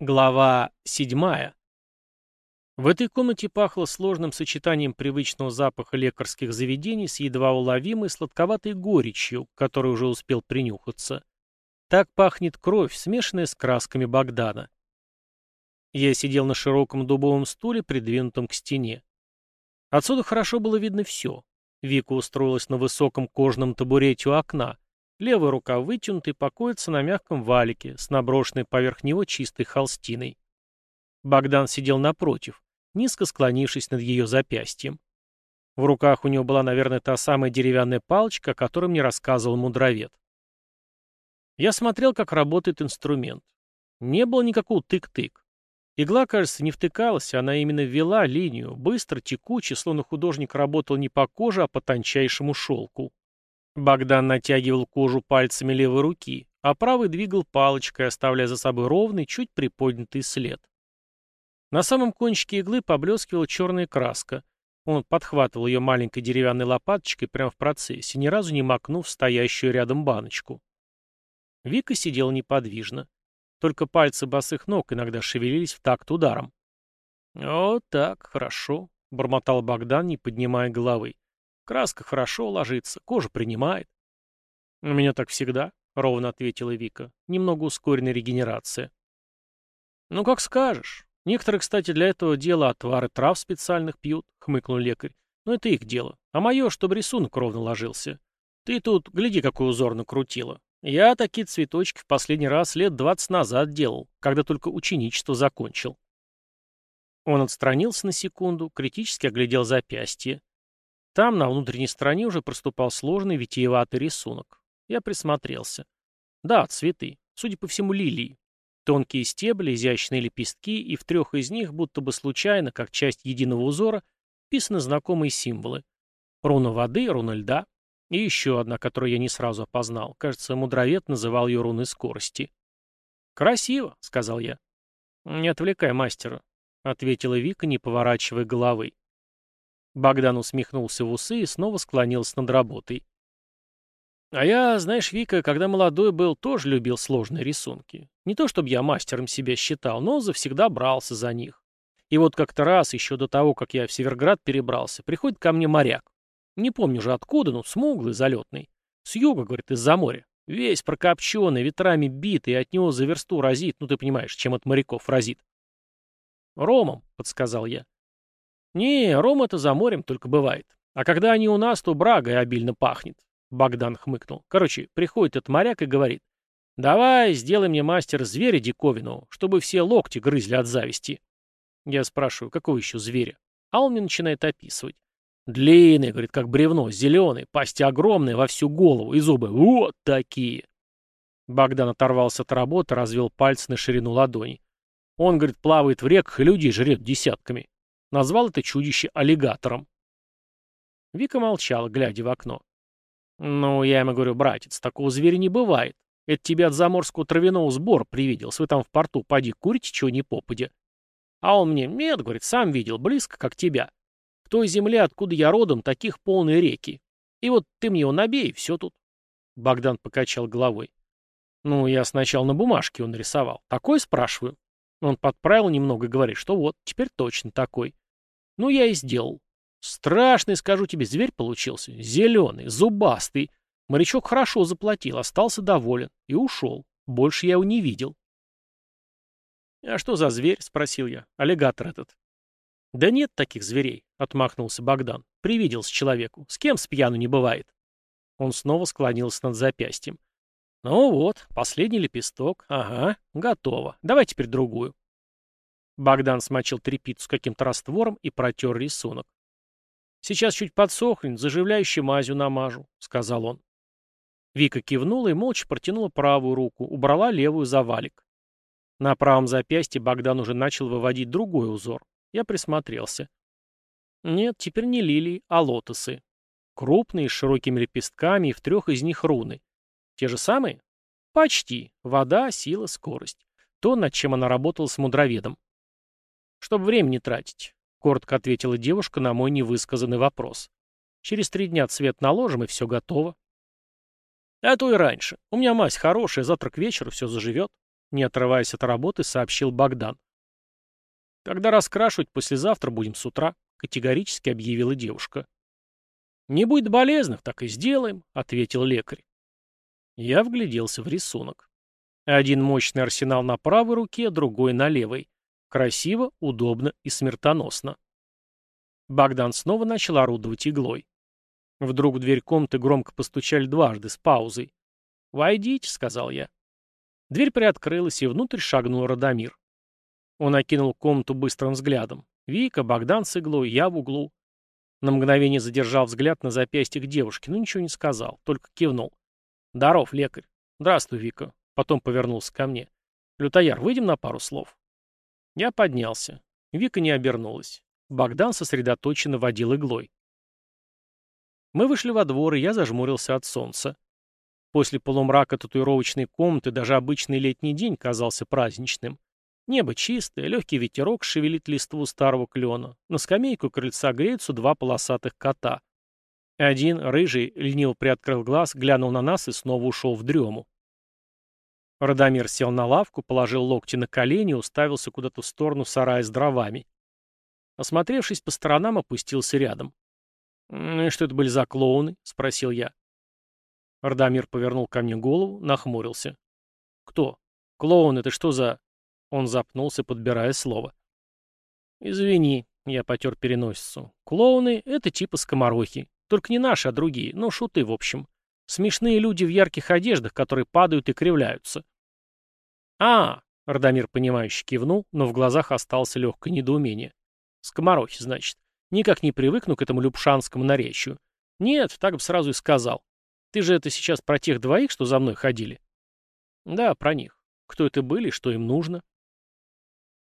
Глава седьмая. В этой комнате пахло сложным сочетанием привычного запаха лекарских заведений с едва уловимой сладковатой горечью, которой уже успел принюхаться. Так пахнет кровь, смешанная с красками Богдана. Я сидел на широком дубовом стуле, придвинутом к стене. Отсюда хорошо было видно все. Вика устроилась на высоком кожаном табурете у окна, Левая рука вытянута и покоится на мягком валике, с наброшенной поверх него чистой холстиной. Богдан сидел напротив, низко склонившись над ее запястьем. В руках у него была, наверное, та самая деревянная палочка, о которой мне рассказывал мудровед. Я смотрел, как работает инструмент. Не было никакого тык-тык. Игла, кажется, не втыкалась, она именно вела линию, быстро, текуче, словно художник работал не по коже, а по тончайшему шелку. Богдан натягивал кожу пальцами левой руки, а правый двигал палочкой, оставляя за собой ровный, чуть приподнятый след. На самом кончике иглы поблескивала черная краска. Он подхватывал ее маленькой деревянной лопаточкой прямо в процессе, ни разу не макнув стоящую рядом баночку. Вика сидела неподвижно. Только пальцы босых ног иногда шевелились в такт ударом. «Вот так, хорошо», — бормотал Богдан, не поднимая головы. Краска хорошо ложится, кожа принимает. У меня так всегда, ровно ответила Вика. Немного ускоренная регенерация. Ну, как скажешь. Некоторые, кстати, для этого дела отвары трав специальных пьют, хмыкнул лекарь. Но это их дело. А мое, чтобы рисунок ровно ложился. Ты тут, гляди, какой узор накрутила. Я такие цветочки в последний раз лет двадцать назад делал, когда только ученичество закончил. Он отстранился на секунду, критически оглядел запястье. Там, на внутренней стороне, уже проступал сложный витиеватый рисунок. Я присмотрелся. Да, цветы. Судя по всему, лилии. Тонкие стебли, изящные лепестки, и в трех из них, будто бы случайно, как часть единого узора, вписаны знакомые символы. Руна воды, руна льда. И еще одна, которую я не сразу опознал. Кажется, мудровед называл ее руной скорости. «Красиво», — сказал я. «Не отвлекай мастера», — ответила Вика, не поворачивая головы. Богдан усмехнулся в усы и снова склонился над работой. А я, знаешь, Вика, когда молодой был, тоже любил сложные рисунки. Не то чтобы я мастером себя считал, но завсегда брался за них. И вот как-то раз, еще до того, как я в Северград перебрался, приходит ко мне моряк. Не помню же откуда, но смуглый, залетный. С юга, говорит, из-за моря. Весь прокопченный, ветрами битый, от него за версту разит. Ну, ты понимаешь, чем от моряков разит. «Ромом», — подсказал я. «Не, ром это за морем только бывает. А когда они у нас, то брагой обильно пахнет», — Богдан хмыкнул. «Короче, приходит этот моряк и говорит, «Давай, сделай мне, мастер, зверя диковину, чтобы все локти грызли от зависти». Я спрашиваю, какого еще зверя? А он мне начинает описывать. Длинный, говорит, как бревно, зеленый, пасти огромные, во всю голову, и зубы вот такие. Богдан оторвался от работы, развел пальцы на ширину ладони. Он, говорит, плавает в реках и людей жрет десятками. Назвал это чудище аллигатором. Вика молчала, глядя в окно. «Ну, я ему говорю, братец, такого зверя не бывает. Это тебе от заморского травяного сбора привиделось. Вы там в порту поди курите, чего не попадя». А он мне, нет, говорит, сам видел, близко, как тебя. В той земле, откуда я родом, таких полные реки. И вот ты мне его набей, все тут. Богдан покачал головой. Ну, я сначала на бумажке он нарисовал. Такой, спрашиваю. Он подправил немного говорит, что вот, теперь точно такой. Ну, я и сделал. Страшный, скажу тебе, зверь получился. Зеленый, зубастый. Морячок хорошо заплатил, остался доволен и ушел. Больше я его не видел. «А что за зверь?» — спросил я. «Аллигатор этот». «Да нет таких зверей», — отмахнулся Богдан. «Привиделся человеку. С кем с пьяну не бывает?» Он снова склонился над запястьем. «Ну вот, последний лепесток. Ага, готово. Давай теперь другую». Богдан смочил тряпицу с каким-то раствором и протер рисунок. «Сейчас чуть подсохнет, заживляющей мазью намажу», — сказал он. Вика кивнула и молча протянула правую руку, убрала левую за валик. На правом запястье Богдан уже начал выводить другой узор. Я присмотрелся. Нет, теперь не лилии, а лотосы. Крупные, с широкими лепестками, и в трех из них руны. Те же самые? Почти. Вода, сила, скорость. То, над чем она работала с мудроведом. Чтобы время не тратить, коротко ответила девушка на мой невысказанный вопрос. Через три дня цвет наложим, и все готово. А то и раньше. У меня мазь хорошая, завтра к вечеру все заживет. не отрываясь от работы, сообщил Богдан. «Когда раскрашивать, послезавтра будем с утра», — категорически объявила девушка. «Не будет болезных, так и сделаем», — ответил лекарь. Я вгляделся в рисунок. Один мощный арсенал на правой руке, другой на левой. Красиво, удобно и смертоносно. Богдан снова начал орудовать иглой. Вдруг в дверь комнаты громко постучали дважды, с паузой. «Войдите», — сказал я. Дверь приоткрылась, и внутрь шагнул Радомир. Он окинул комнату быстрым взглядом. Вика, Богдан с иглой, я в углу. На мгновение задержал взгляд на запястьях девушки, но ничего не сказал, только кивнул. «Здоров, лекарь». «Здравствуй, Вика». Потом повернулся ко мне. «Лютояр, выйдем на пару слов?» Я поднялся. Вика не обернулась. Богдан сосредоточенно водил иглой. Мы вышли во двор, и я зажмурился от солнца. После полумрака татуировочной комнаты даже обычный летний день казался праздничным. Небо чистое, легкий ветерок шевелит листву старого клена. На скамейку крыльца греются два полосатых кота. Один, рыжий, лениво приоткрыл глаз, глянул на нас и снова ушел в дрему. Радомир сел на лавку, положил локти на колени и уставился куда-то в сторону сарая с дровами. Осмотревшись по сторонам, опустился рядом. «И что это были за клоуны?» — спросил я. Радомир повернул ко мне голову, нахмурился. «Кто? Клоун — это что за...» Он запнулся, подбирая слово. «Извини», — я потер переносицу. «Клоуны — это типа скоморохи. Только не наши, а другие, но шуты, в общем. Смешные люди в ярких одеждах, которые падают и кривляются. а Радомир, понимающе кивнул, но в глазах осталось легкое недоумение. «Скоморохи, значит. Никак не привыкну к этому любшанскому наречию. Нет, так бы сразу и сказал. Ты же это сейчас про тех двоих, что за мной ходили?» «Да, про них. Кто это были, что им нужно?»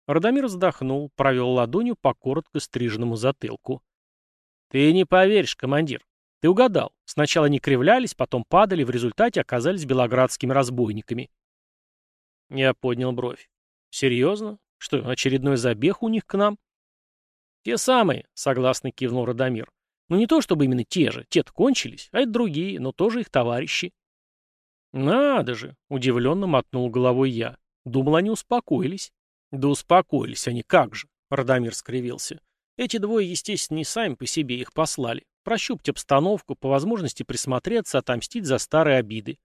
Радомир вздохнул, провел ладонью по коротко стриженному затылку. «Ты не поверишь, командир. Ты угадал. Сначала они кривлялись, потом падали, в результате оказались белоградскими разбойниками». Я поднял бровь. «Серьезно? Что, очередной забег у них к нам?» «Те самые», — согласно кивнул Радомир. «Ну не то чтобы именно те же, те-то кончились, а это другие, но тоже их товарищи». «Надо же!» — удивленно мотнул головой я. Думал, они успокоились. «Да успокоились они, как же!» — Радомир скривился. Эти двое, естественно, не сами по себе их послали. Прощупать обстановку, по возможности присмотреться, отомстить за старые обиды.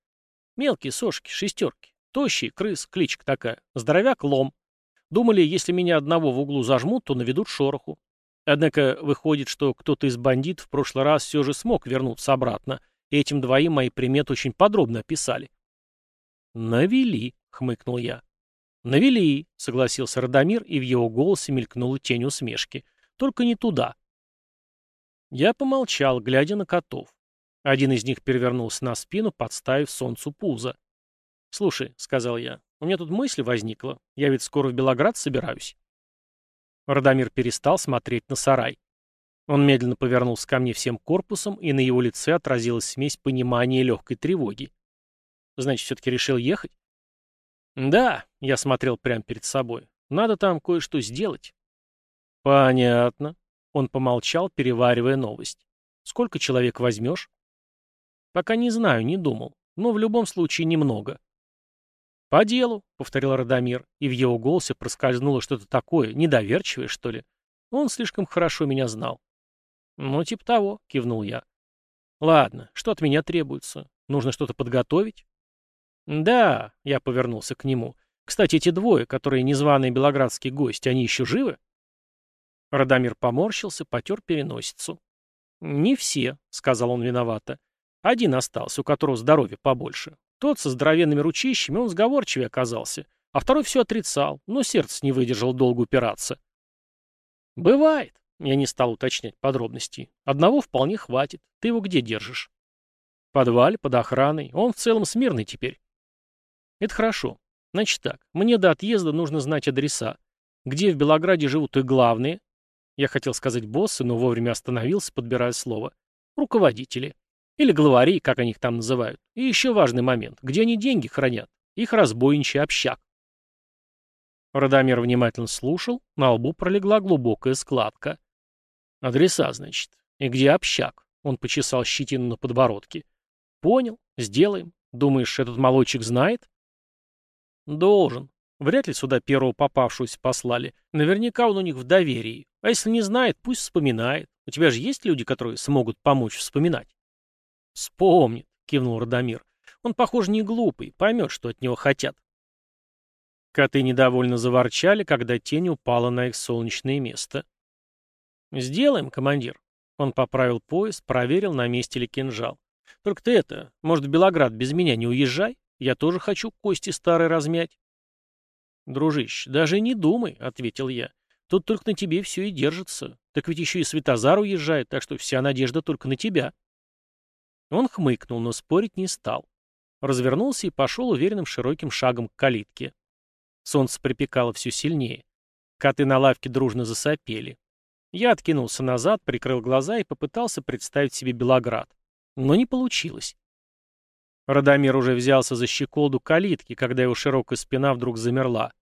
Мелкие сошки, шестерки. Тощий, крыс, кличка такая. Здоровяк, лом. Думали, если меня одного в углу зажмут, то наведут шороху. Однако выходит, что кто-то из бандитов в прошлый раз все же смог вернуться обратно, и этим двоим мои приметы очень подробно описали. «Навели», — хмыкнул я. «Навели», — согласился Радомир, и в его голосе мелькнула тень усмешки. Только не туда. Я помолчал, глядя на котов. Один из них перевернулся на спину, подставив солнцу пузо. «Слушай», — сказал я, — «у меня тут мысль возникла. Я ведь скоро в Белоград собираюсь». Радомир перестал смотреть на сарай. Он медленно повернулся ко мне всем корпусом, и на его лице отразилась смесь понимания и легкой тревоги. «Значит, все-таки решил ехать?» «Да», — я смотрел прямо перед собой, — «надо там кое-что сделать». «Понятно». Он помолчал, переваривая новость. «Сколько человек возьмешь?» «Пока не знаю, не думал. Но в любом случае немного». «По делу», — повторил Радомир, и в его голосе проскользнуло что-то такое, недоверчивое, что ли. Он слишком хорошо меня знал. «Ну, типа того», — кивнул я. «Ладно, что от меня требуется? Нужно что-то подготовить?» «Да», — я повернулся к нему. «Кстати, эти двое, которые незваные белоградские гости, они еще живы?» Радомир поморщился, потер переносицу. «Не все», — сказал он виновато. «Один остался, у которого здоровья побольше. Тот со здоровенными ручищами, он сговорчивее оказался, а второй все отрицал, но сердце не выдержал долго упираться». «Бывает», — я не стал уточнять подробностей. «Одного вполне хватит. Ты его где держишь?» «В подвале, под охраной. Он в целом смирный теперь». «Это хорошо. Значит так, мне до отъезда нужно знать адреса. Где в Белограде живут и главные, я хотел сказать боссы, но вовремя остановился, подбирая слово. Руководители. Или главари, как они их там называют. И еще важный момент. Где они деньги хранят? Их разбойничий общак. Радомир внимательно слушал, на лбу пролегла глубокая складка. «Адреса, значит. И где общак?» Он почесал щетину на подбородке. «Понял. Сделаем. Думаешь, этот молочек знает?» Должен. Вряд ли сюда первого попавшегося послали. Наверняка он у них в доверии. А если не знает, пусть вспоминает. У тебя же есть люди, которые смогут помочь вспоминать? Вспомнит, кивнул Радомир. Он, похоже, не глупый, поймет, что от него хотят. Коты недовольно заворчали, когда тень упала на их солнечное место. «Сделаем, командир». Он поправил пояс, проверил, на месте ли кинжал. «Только ты это, может, в Белоград без меня не уезжай? Я тоже хочу кости старые размять». «Дружище, даже не думай», — ответил я. «Тут только на тебе все и держится. Так ведь еще и Светозар уезжает, так что вся надежда только на тебя». Он хмыкнул, но спорить не стал. Развернулся и пошел уверенным широким шагом к калитке. Солнце припекало все сильнее. Коты на лавке дружно засопели. Я откинулся назад, прикрыл глаза и попытался представить себе Белоград. Но не получилось. Радомир уже взялся за щеколду калитки, когда его широкая спина вдруг замерла.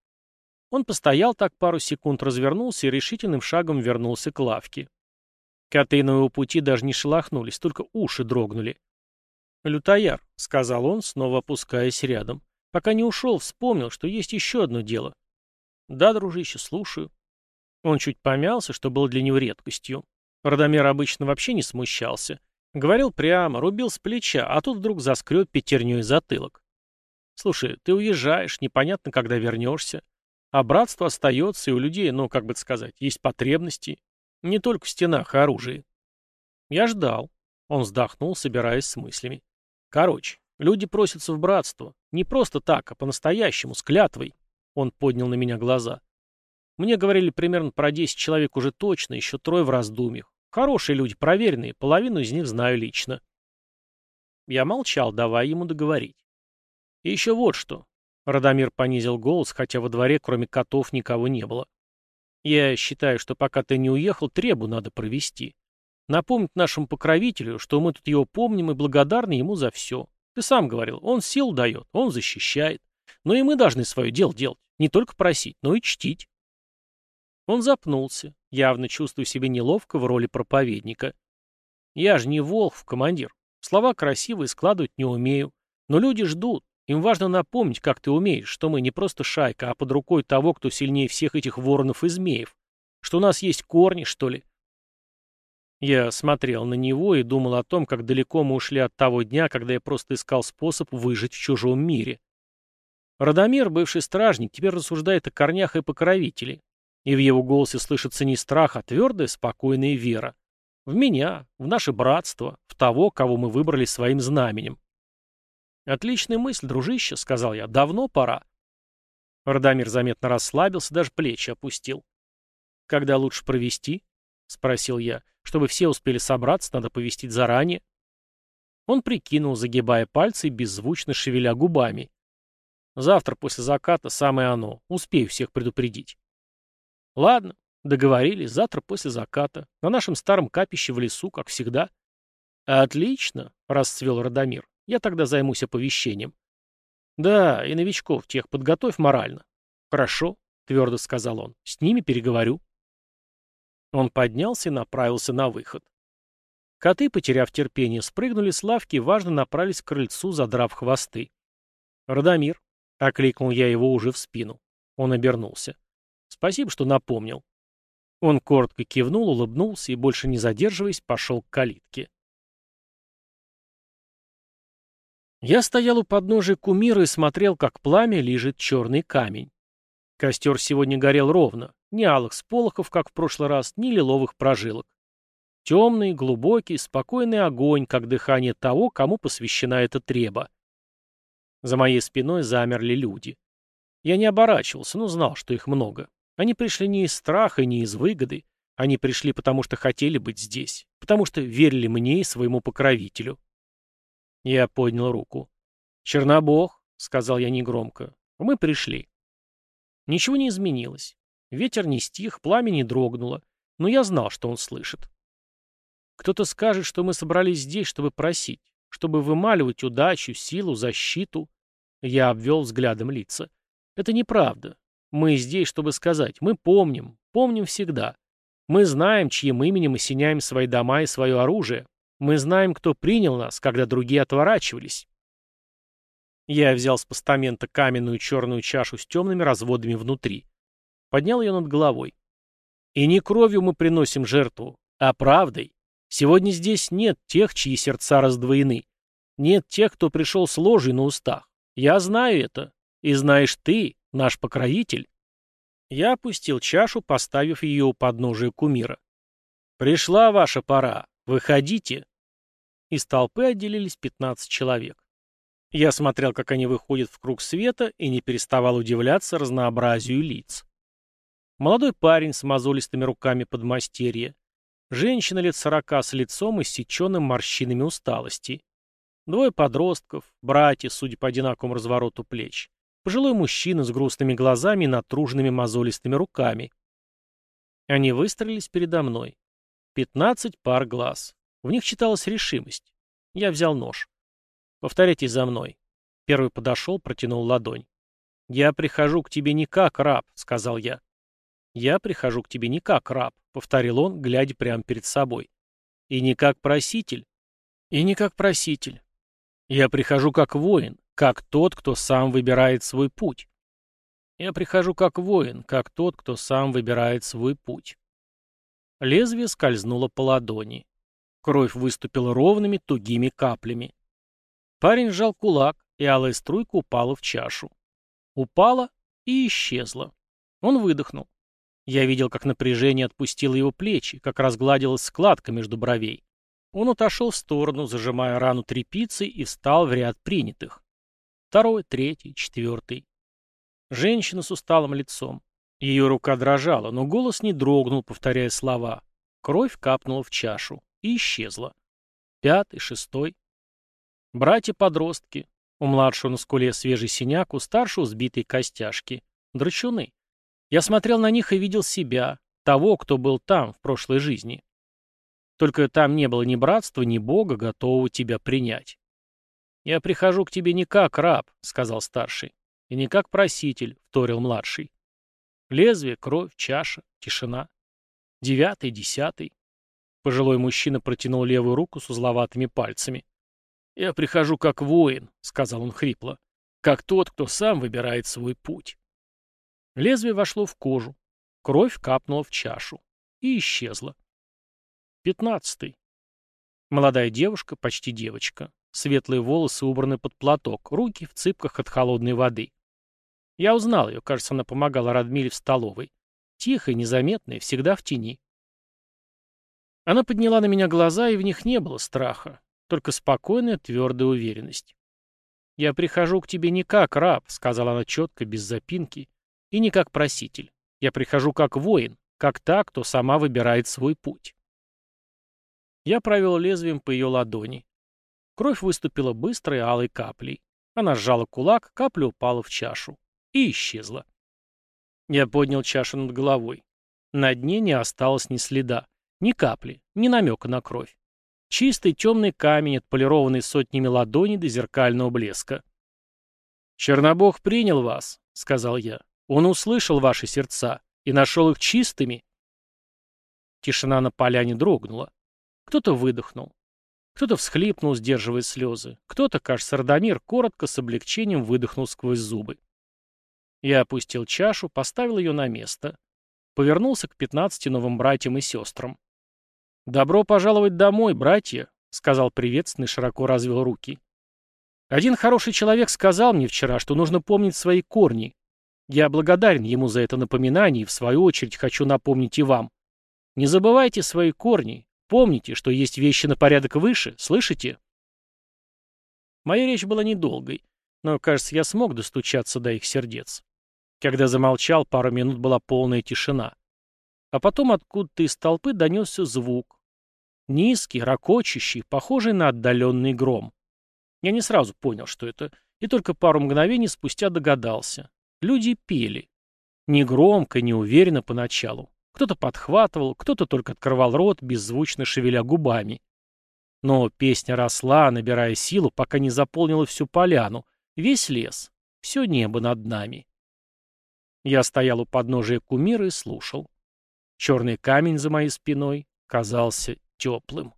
Он постоял так пару секунд, развернулся и решительным шагом вернулся к лавке. Коты на его пути даже не шелохнулись, только уши дрогнули. «Лютояр», — сказал он, снова опускаясь рядом. Пока не ушел, вспомнил, что есть еще одно дело. «Да, дружище, слушаю». Он чуть помялся, что было для него редкостью. Радомир обычно вообще не смущался. Говорил прямо, рубил с плеча, а тут вдруг заскреб пятерней затылок. «Слушай, ты уезжаешь, непонятно, когда вернешься. А братство остается, и у людей, ну, как бы сказать, есть потребности. Не только в стенах и оружии». Я ждал. Он вздохнул, собираясь с мыслями. Короче, люди просятся в братство. Не просто так, а по-настоящему, с клятвой. Он поднял на меня глаза. Мне говорили примерно про 10 человек уже точно, еще трое в раздумьях. Хорошие люди, проверенные, половину из них знаю лично. Я молчал, давая ему договорить. И еще вот что. Радомир понизил голос, хотя во дворе кроме котов никого не было. Я считаю, что пока ты не уехал, требу надо провести. Напомнить нашему покровителю, что мы тут его помним и благодарны ему за все. Ты сам говорил, он сил дает, он защищает. Но и мы должны свое дело делать. Не только просить, но и чтить. Он запнулся, явно чувствуя себя неловко в роли проповедника. Я же не Волхв, командир. Слова красивые складывать не умею. Но люди ждут. Им важно напомнить, как ты умеешь, что мы не просто шайка, а под рукой того, кто сильнее всех этих воронов и змеев. Что у нас есть корни, что ли, я смотрел на него и думал о том, как далеко мы ушли от того дня, когда я просто искал способ выжить в чужом мире. Радомир, бывший стражник, теперь рассуждает о корнях и покровителе. И в его голосе слышится не страх, а твердая, спокойная вера. В меня, в наше братство, в того, кого мы выбрали своим знаменем. «Отличная мысль, дружище», — сказал я, — «давно пора». Радомир заметно расслабился, даже плечи опустил. «Когда лучше провести?» — спросил я. Чтобы все успели собраться, надо повестить заранее. Он прикинул, загибая пальцы и беззвучно шевеля губами. Завтра после заката самое оно. Успею всех предупредить. Ладно, договорились, завтра после заката. На нашем старом капище в лесу, как всегда. Отлично, расцвел Радомир. Я тогда займусь оповещением. Да, и новичков тех подготовь морально. Хорошо, твердо сказал он. С ними переговорю. Он поднялся и направился на выход. Коты, потеряв терпение, спрыгнули с лавки и важно направились к крыльцу, задрав хвосты. «Радомир», — окликнул я его уже в спину. Он обернулся. «Спасибо, что напомнил». Он коротко кивнул, улыбнулся и, больше не задерживаясь, пошел к калитке. Я стоял у подножия кумира и смотрел, как пламя лижет черный камень. Костер сегодня горел ровно, ни алых сполохов, как в прошлый раз, ни лиловых прожилок. Темный, глубокий, спокойный огонь, как дыхание того, кому посвящена эта треба. За моей спиной замерли люди. Я не оборачивался, но знал, что их много. Они пришли не из страха, не из выгоды. Они пришли, потому что хотели быть здесь, потому что верили мне и своему покровителю. Я поднял руку. «Чернобог», — сказал я негромко, — «мы пришли». Ничего не изменилось. Ветер не стих, пламя не дрогнуло. Но я знал, что он слышит. Кто-то скажет, что мы собрались здесь, чтобы просить, чтобы вымаливать удачу, силу, защиту. Я обвел взглядом лица. Это неправда. Мы здесь, чтобы сказать, мы помним, помним всегда. Мы знаем, чьим именем мы синяем свои дома и свое оружие. Мы знаем, кто принял нас, когда другие отворачивались. Я взял с постамента каменную черную чашу с темными разводами внутри. Поднял ее над головой. И не кровью мы приносим жертву, а правдой. Сегодня здесь нет тех, чьи сердца раздвоены. Нет тех, кто пришел с ложей на устах. Я знаю это. И знаешь ты, наш покровитель. Я опустил чашу, поставив ее у подножия кумира. «Пришла ваша пора. Выходите!» Из толпы отделились 15 человек. Я смотрел, как они выходят в круг света, и не переставал удивляться разнообразию лиц. Молодой парень с мозолистыми руками подмастерья. Женщина лет сорока с лицом, иссеченным морщинами усталости. Двое подростков, братья, судя по одинаковому развороту плеч. Пожилой мужчина с грустными глазами и натруженными мозолистыми руками. Они выстроились передо мной. Пятнадцать пар глаз. В них читалась решимость. Я взял нож. «Повторяйте за мной». Первый подошел, протянул ладонь. «Я прихожу к тебе не как раб», — сказал я. «Я прихожу к тебе не как раб», — повторил он, глядя прямо перед собой. «И не как проситель». «И не как проситель». «Я прихожу как воин, как тот, кто сам выбирает свой путь. Я прихожу как воин, как тот, кто сам выбирает свой путь. Лезвие скользнуло по ладони. Кровь выступила ровными, тугими каплями. Парень сжал кулак, и алая струйка упала в чашу. Упала и исчезла. Он выдохнул. Я видел, как напряжение отпустило его плечи, как разгладилась складка между бровей. Он отошел в сторону, зажимая рану тряпицей, и встал в ряд принятых. Второй, третий, четвертый. Женщина с усталым лицом. Ее рука дрожала, но голос не дрогнул, повторяя слова. Кровь капнула в чашу и исчезла. Пятый, шестой. Братья-подростки. У младшего на скуле свежий синяк, у старшего сбитые костяшки. Драчуны. Я смотрел на них и видел себя, того, кто был там, в прошлой жизни. Только там не было ни братства, ни Бога, готового тебя принять. «Я прихожу к тебе не как раб», — сказал старший, — «и не как проситель», — вторил младший. Лезвие, кровь, чаша, тишина. Девятый, десятый. Пожилой мужчина протянул левую руку с узловатыми пальцами. «Я прихожу как воин», — сказал он хрипло, — «как тот, кто сам выбирает свой путь». Лезвие вошло в кожу, кровь капнула в чашу и исчезла. Пятнадцатый. Молодая девушка, почти девочка. Светлые волосы убраны под платок, руки в цыпках от холодной воды. Я узнал ее, кажется, она помогала Радмиле в столовой. Тихая, незаметная, всегда в тени. Она подняла на меня глаза, и в них не было страха, только спокойная, твердая уверенность. «Я прихожу к тебе не как раб», — сказала она четко, без запинки, — «и не как проситель. Я прихожу как воин, как та, кто сама выбирает свой путь». Я провел лезвием по ее ладони. Кровь выступила быстрой алой каплей. Она сжала кулак, капля упала в чашу. И исчезла. Я поднял чашу над головой. На дне не осталось ни следа, ни капли, ни намека на кровь. Чистый темный камень, отполированный сотнями ладоней до зеркального блеска. «Чернобог принял вас», — сказал я. «Он услышал ваши сердца и нашел их чистыми». Тишина на поляне дрогнула. Кто-то выдохнул. Кто-то всхлипнул, сдерживая слезы. Кто-то, кажется, Радомир, коротко, с облегчением выдохнул сквозь зубы. Я опустил чашу, поставил ее на место. Повернулся к пятнадцати новым братьям и сестрам. «Добро пожаловать домой, братья», — сказал приветственный, широко развел руки. «Один хороший человек сказал мне вчера, что нужно помнить свои корни. Я благодарен ему за это напоминание и, в свою очередь, хочу напомнить и вам. Не забывайте свои корни, Помните, что есть вещи на порядок выше, слышите? Моя речь была недолгой, но, кажется, я смог достучаться до их сердец. Когда замолчал, пару минут была полная тишина. А потом откуда-то из толпы донесся звук. Низкий, ракочущий, похожий на отдаленный гром. Я не сразу понял, что это, и только пару мгновений спустя догадался. Люди пели. Не громко, не уверенно поначалу. Кто-то подхватывал, кто-то только открывал рот, беззвучно шевеля губами. Но песня росла, набирая силу, пока не заполнила всю поляну, весь лес, все небо над нами. Я стоял у подножия кумира и слушал. Черный камень за моей спиной казался теплым.